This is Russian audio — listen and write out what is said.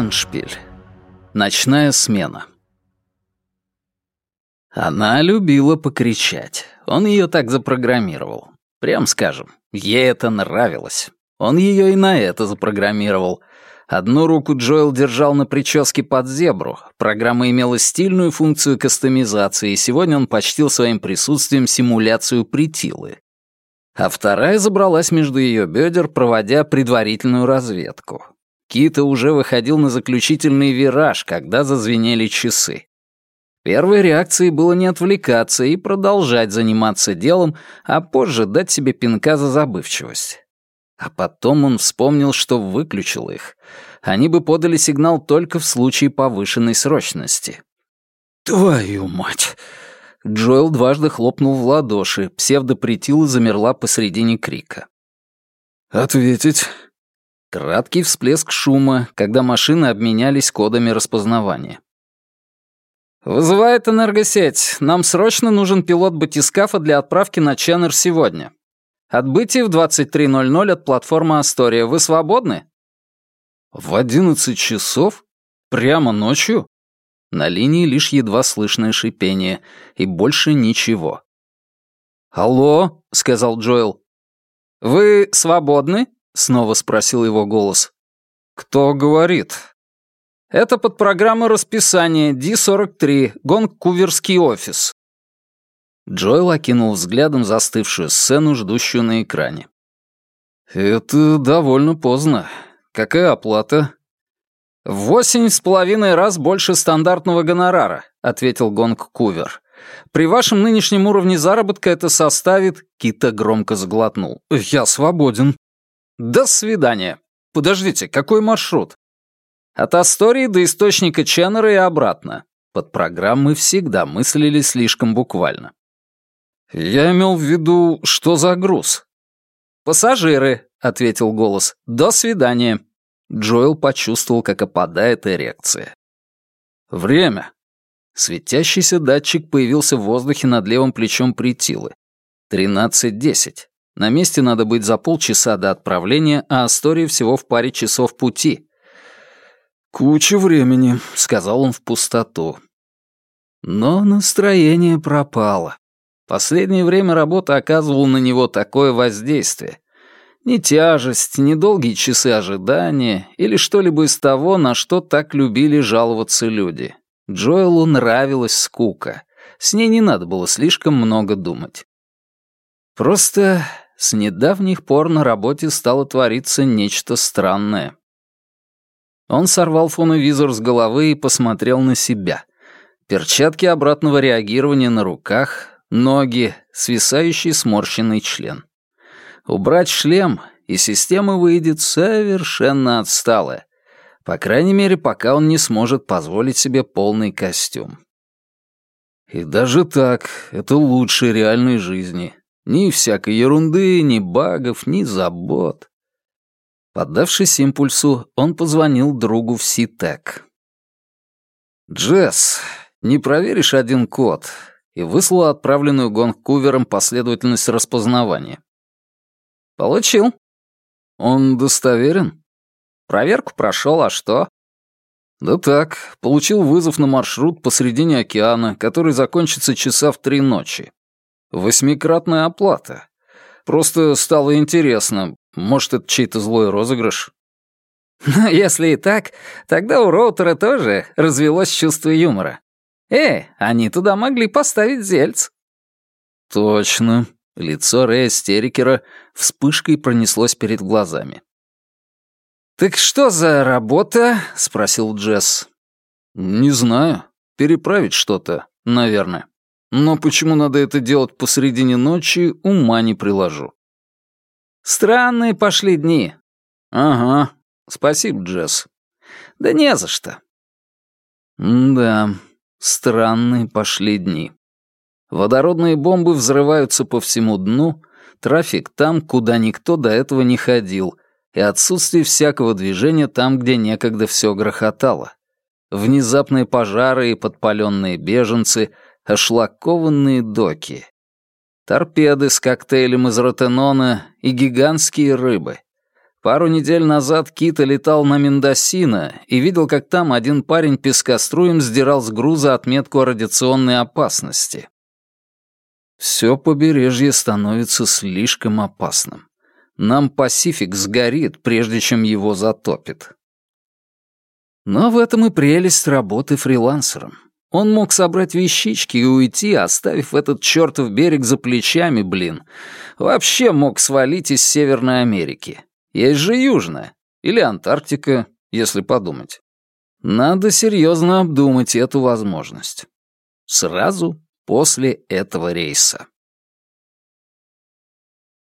Эншпиль. Ночная смена. Она любила покричать. Он ее так запрограммировал. Прям скажем, ей это нравилось. Он ее и на это запрограммировал. Одну руку Джоэл держал на прическе под зебру. Программа имела стильную функцию кастомизации, и сегодня он почтил своим присутствием симуляцию притилы. А вторая забралась между ее бедер, проводя предварительную разведку. Кита уже выходил на заключительный вираж, когда зазвенели часы. Первой реакцией было не отвлекаться и продолжать заниматься делом, а позже дать себе пинка за забывчивость. А потом он вспомнил, что выключил их. Они бы подали сигнал только в случае повышенной срочности. «Твою мать!» Джоэл дважды хлопнул в ладоши, псевдопретила замерла посредине крика. «Ответить?» Краткий всплеск шума, когда машины обменялись кодами распознавания. «Вызывает энергосеть. Нам срочно нужен пилот батискафа для отправки на Ченнер сегодня. Отбытие в 23.00 от платформы Астория. Вы свободны?» «В 11 часов? Прямо ночью?» На линии лишь едва слышное шипение, и больше ничего. «Алло», — сказал Джоэл. «Вы свободны?» — снова спросил его голос. «Кто говорит?» «Это под программа расписания D43, Гонкуверский офис». Джоэл окинул взглядом застывшую сцену, ждущую на экране. «Это довольно поздно. Какая оплата?» «Восемь с половиной раз больше стандартного гонорара», — ответил Гонг Кувер. «При вашем нынешнем уровне заработка это составит...» Кита громко сглотнул. «Я свободен». «До свидания. Подождите, какой маршрут?» «От Астории до источника Ченнера и обратно». Под программы всегда мыслили слишком буквально. «Я имел в виду, что за груз?» «Пассажиры», — ответил голос. «До свидания». Джоэл почувствовал, как опадает эрекция. «Время». Светящийся датчик появился в воздухе над левым плечом притилы. Тринадцать десять. На месте надо быть за полчаса до отправления, а Астория всего в паре часов пути. «Куча времени», — сказал он в пустоту. Но настроение пропало. Последнее время работа оказывала на него такое воздействие. Ни тяжесть, ни долгие часы ожидания или что-либо из того, на что так любили жаловаться люди. Джоэлу нравилась скука. С ней не надо было слишком много думать. Просто с недавних пор на работе стало твориться нечто странное. Он сорвал фоновизор с головы и посмотрел на себя. Перчатки обратного реагирования на руках, ноги, свисающий сморщенный член. Убрать шлем, и система выйдет совершенно отсталая. По крайней мере, пока он не сможет позволить себе полный костюм. И даже так, это лучше реальной жизни. Ни всякой ерунды, ни багов, ни забот. Поддавшись импульсу, он позвонил другу в Ситек. «Джесс, не проверишь один код?» и выслал отправленную Гонкувером последовательность распознавания. «Получил». «Он достоверен?» «Проверку прошел, а что?» «Да так, получил вызов на маршрут посредине океана, который закончится часа в три ночи. Восьмикратная оплата. Просто стало интересно, может, это чей-то злой розыгрыш?» «Ну, если и так, тогда у Роутера тоже развелось чувство юмора. Э, они туда могли поставить зельц». «Точно». Лицо Рэя Стерикера вспышкой пронеслось перед глазами. «Так что за работа?» — спросил Джесс. «Не знаю. Переправить что-то, наверное». Но почему надо это делать посредине ночи, ума не приложу. Странные пошли дни. Ага. Спасибо, Джесс. Да не за что. да, странные пошли дни. Водородные бомбы взрываются по всему дну, трафик там, куда никто до этого не ходил, и отсутствие всякого движения там, где некогда все грохотало. Внезапные пожары и подпаленные беженцы — ошлакованные доки. Торпеды с коктейлем из ротенона и гигантские рыбы. Пару недель назад Кита летал на Мендосино и видел, как там один парень пескоструем сдирал с груза отметку о радиационной опасности. Все побережье становится слишком опасным. Нам Пасифик сгорит, прежде чем его затопит. Но в этом и прелесть работы фрилансером. Он мог собрать вещички и уйти, оставив этот чертов берег за плечами, блин. Вообще мог свалить из Северной Америки. Есть же Южная. Или Антарктика, если подумать. Надо серьезно обдумать эту возможность. Сразу после этого рейса.